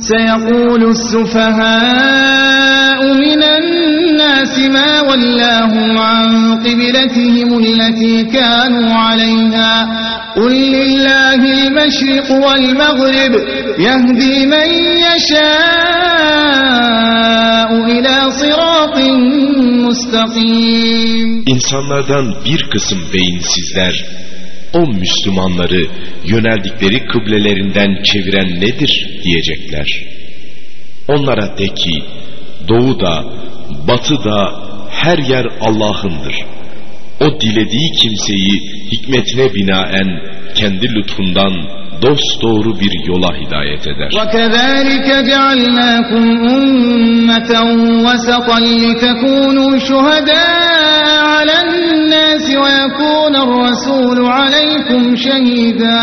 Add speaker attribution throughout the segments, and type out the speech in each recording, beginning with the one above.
Speaker 1: سيقول السفهاء من الناس ما ولاهم عن قبلتهم التي كانوا عليها. قل لله المشرق والمغرب يهدي من يشاء إلى صراط مستقيم.
Speaker 2: İnsanlardan bir kısım beyinsizler o Müslümanları yöneldikleri kıblelerinden çeviren nedir diyecekler. Onlara de ki doğu da batı da her yer Allah'ındır. O dilediği kimseyi hikmetine binaen kendi lütfundan dost doğru bir yola hidayet eder.
Speaker 1: وكذلك جعلناكم أمة وسطا لتكونوا شهداء على الناس ويكون الرسول عليكم شهيدا.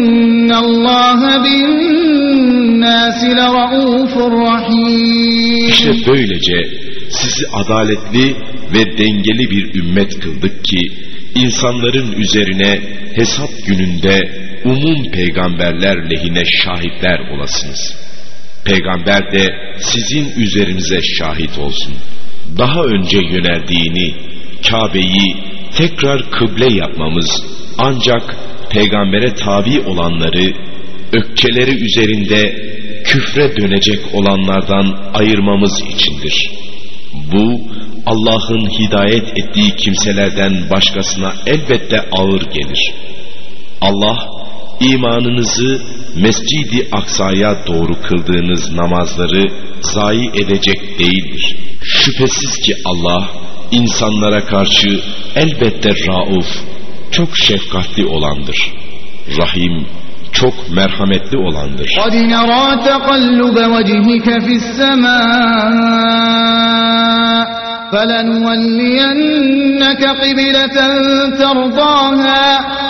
Speaker 2: İşte böylece sizi adaletli ve dengeli bir ümmet kıldık ki insanların üzerine hesap gününde umum peygamberler lehine şahitler olasınız. Peygamber de sizin üzerinize şahit olsun. Daha önce yöneldiğini, Kabe'yi tekrar kıble yapmamız ancak peygambere tabi olanları, ökçeleri üzerinde küfre dönecek olanlardan ayırmamız içindir. Bu Allah'ın hidayet ettiği kimselerden başkasına elbette ağır gelir. Allah imanınızı Mescidi Aksa'ya doğru kıldığınız namazları zayi edecek değildir. Şüphesiz ki Allah insanlara karşı elbette rauf, çok şefkatli olandır. Rahim, çok merhametli olandır.
Speaker 1: قد نرى تقلب وجهك في السماء فلنولينك قبلة ترضاها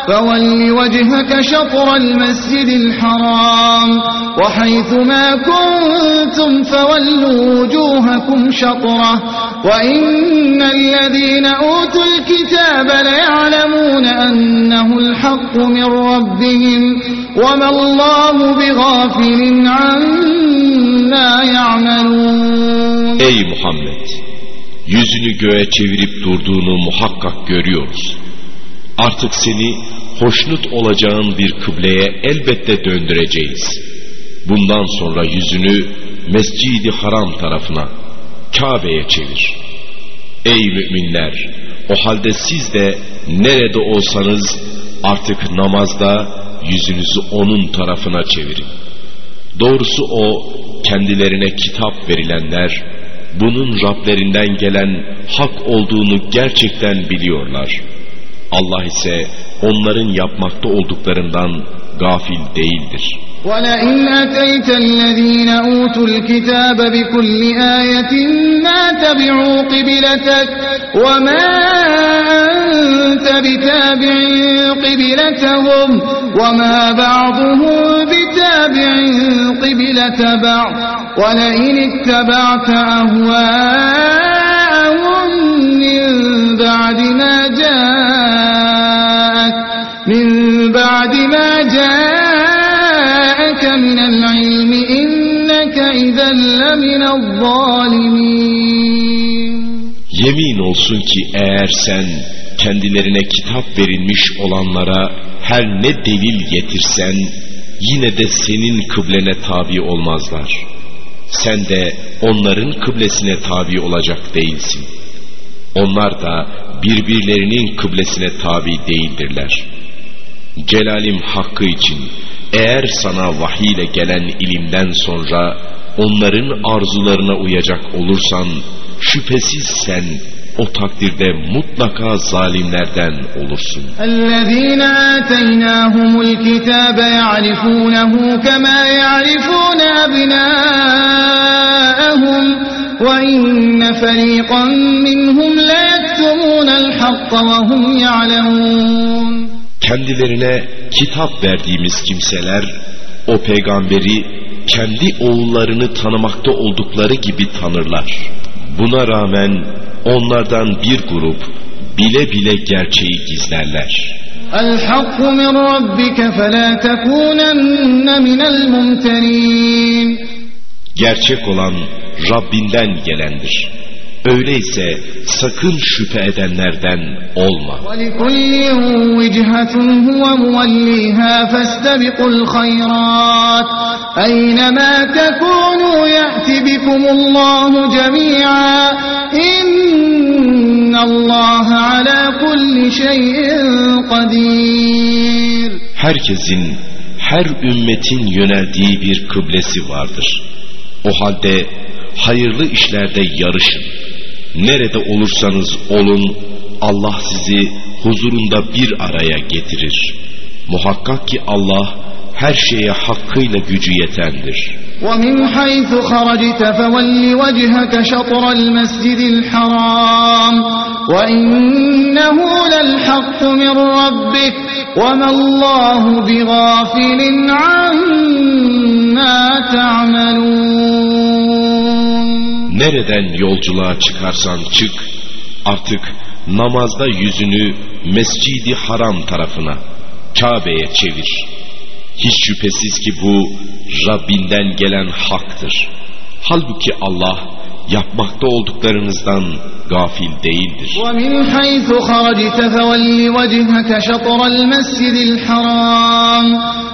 Speaker 1: فول وجهك شطر المسجد الحرام وحيث ما كنتم فولوا وجوهكم شطره وإن الذين أوتوا الكتاب ليعلمون أنه الحق من ربهم وما الله بغافل عما يعملون
Speaker 2: Ey Muhammed! Yüzünü göğe çevirip durduğunu muhakkak görüyoruz. Artık seni hoşnut olacağın bir kıbleye elbette döndüreceğiz. Bundan sonra yüzünü Mescidi Haram tarafına, Kabe'ye çevir. Ey müminler! O halde siz de nerede olsanız artık namazda yüzünüzü onun tarafına çevirin. Doğrusu o kendilerine kitap verilenler, bunun Rablerinden gelen hak olduğunu gerçekten biliyorlar. Allah ise onların yapmakta olduklarından gafil değildir.
Speaker 1: ولئن أتيت الذين أوتوا الكتاب بكل آية ما تبعوا قبلتك وما أنت بتابع قبلتهم وما بعضهم بتابع قبلة بعض ولئن اتبعت أهواءهم من بعد ما جاءك من بعد ما جاءك
Speaker 2: Yemin olsun ki eğer sen kendilerine kitap verilmiş olanlara her ne delil getirsen yine de senin kıblene tabi olmazlar. Sen de onların kıblesine tabi olacak değilsin. Onlar da birbirlerinin kıblesine tabi değildirler. Celalim hakkı için eğer sana vahiy ile gelen ilimden sonra onların arzularına uyacak olursan şüphesiz sen o takdirde mutlaka zalimlerden olursun.
Speaker 1: الذين آتيناهم الكتاب يعرفونه كما يعرفون أبناءهم وإن فريقا منهم ليكتمون الحق وهم يعلمون
Speaker 2: Kendilerine kitap verdiğimiz kimseler o peygamberi kendi oğullarını tanımakta oldukları gibi tanırlar. Buna rağmen onlardan bir grup bile bile gerçeği gizlerler. Gerçek olan Rabbinden gelendir. Öyleyse sakın şüphe edenlerden olma. Herkesin, her ümmetin yöneldiği bir kıblesi vardır. O halde hayırlı işlerde yarışın. Nerede olursanız olun, Allah sizi huzurunda bir araya getirir. Muhakkak ki Allah her şeye hakkıyla gücü yetendir.
Speaker 1: ومن حيث خرجت فول وجهك شطر المسجد الحرام وإنه للحق من ربك وما الله بغافل عما تعملون
Speaker 2: Nereden yolculuğa çıkarsan çık, artık namazda yüzünü Mescidi Haram tarafına, Kabe'ye çevir. Hiç şüphesiz ki bu Rabbinden gelen haktır. Halbuki Allah yapmakta olduklarınızdan gafil değildir.
Speaker 1: ومن حيث خرجت فول وجهك شطر المسجد الحرام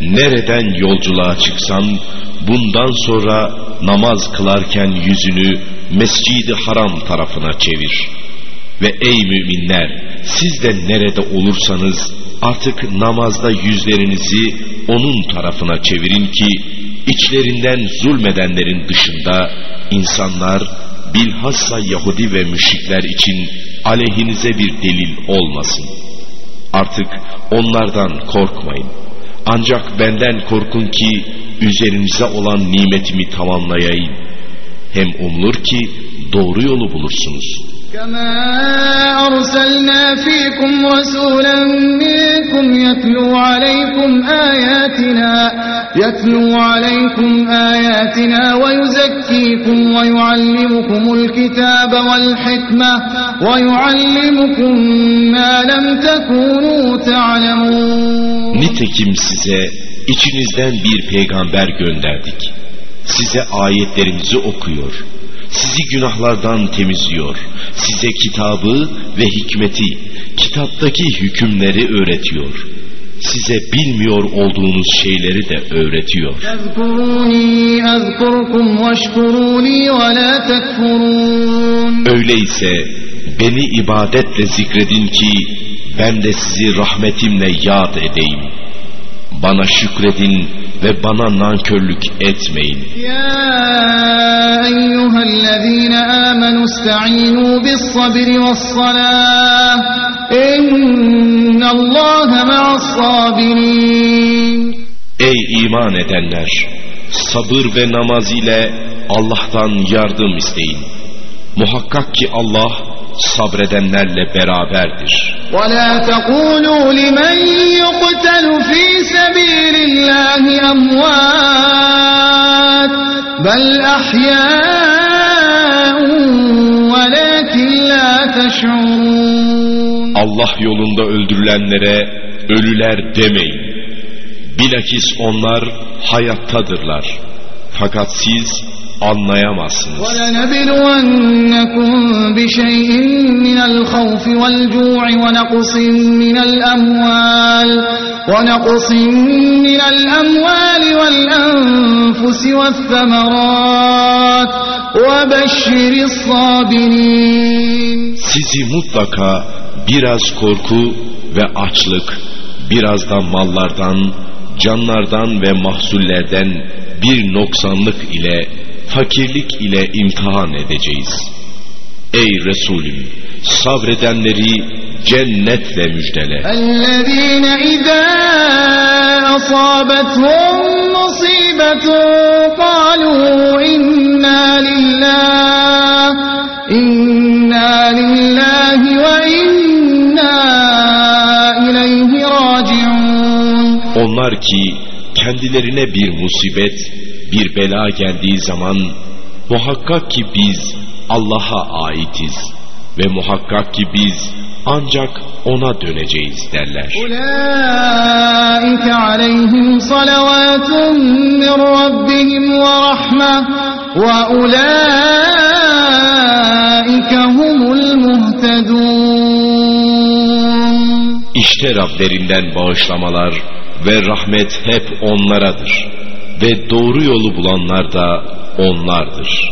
Speaker 2: Nereden yolculuğa çıksan bundan sonra namaz kılarken yüzünü Mescidi Haram tarafına çevir. Ve ey müminler siz de nerede olursanız artık namazda yüzlerinizi onun tarafına çevirin ki içlerinden zulmedenlerin dışında insanlar bilhassa Yahudi ve müşrikler için aleyhinize bir delil olmasın. Artık onlardan korkmayın. Ancak benden korkun ki üzerinize olan nimetimi tamamlayayım. Hem umulur ki doğru yolu bulursunuz.
Speaker 1: كما أرسلنا فيكم رسولا منكم يتلو عليكم آياتنا يتلو عليكم آياتنا ويزكيكم ويعلمكم الكتاب والحكمة ويعلمكم ما لم تكونوا تعلمون
Speaker 2: Nitekim size içinizden bir peygamber gönderdik. Size ayetlerimizi okuyor. sizi günahlardan temizliyor. Size kitabı ve hikmeti, kitaptaki hükümleri öğretiyor. Size bilmiyor olduğunuz şeyleri de öğretiyor. Öyleyse beni ibadetle zikredin ki ben de sizi rahmetimle yad edeyim. Bana şükredin ve bana nankörlük etmeyin.
Speaker 1: Ya eyyühellezine amenu ista'inu bis sabri ve salah. İnnallâhe me'as sabirin.
Speaker 2: Ey iman edenler! Sabır ve namaz ile Allah'tan yardım isteyin. Muhakkak ki Allah sabredenlerle beraberdir.
Speaker 1: ولا تقولوا لمن يقتل في سبيل الله أموات بل أحياء ولكن لا تشعرون
Speaker 2: Allah yolunda öldürülenlere ölüler demeyin. Bilakis onlar hayattadırlar. Fakat siz anlayamazsınız.
Speaker 1: ولنبلونكم بشيء من الخوف والجوع ونقص من الأموال ونقص من الأموال والأنفس والثمرات وبشر الصابرين
Speaker 2: Sizi mutlaka biraz korku ve açlık, biraz da mallardan, canlardan ve mahsullerden bir noksanlık ile, fakirlik ile imtihan edeceğiz. Ey Resulüm! Sabredenleri cennetle müjdele.
Speaker 1: الذين إذا أصابتهم مصيبة قالوا إنا لله إنا لله وإنا إليه راجعون
Speaker 2: Onlar ki kendilerine bir musibet, bir bela geldiği zaman muhakkak ki biz Allah'a aitiz ve muhakkak ki biz ancak ona döneceğiz derler. İşte Rablerinden bağışlamalar ve rahmet hep onlaradır ve doğru yolu bulanlar da onlardır.